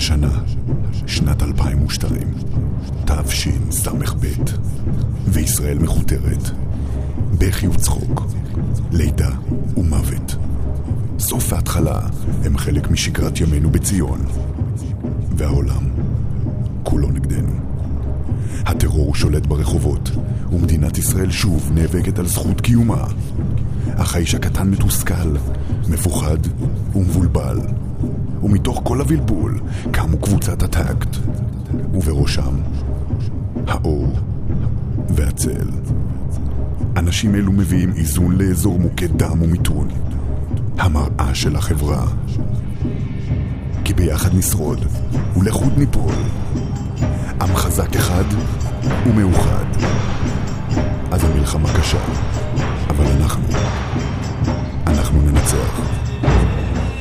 השנה, שנת 2002, תשס"ב, וישראל מכותרת. בכי וצחוק, לידה ומוות. סוף והתחלה הם חלק משגרת ימינו בציון. והעולם, כולו נגדנו. הטרור שולט ברחובות, ומדינת ישראל שוב נאבקת על זכות קיומה. אך האיש הקטן מתוסכל, מפוחד ומבולבל. כל הבלבול קמו קבוצת הטקט, ובראשם האור והצל. אנשים אלו מביאים איזון לאזור מוכה דם ומיתון. המראה של החברה. כי ביחד נשרוד, ולחוד ניפול. עם חזק אחד ומאוחד. אז המלחמה קשה, אבל.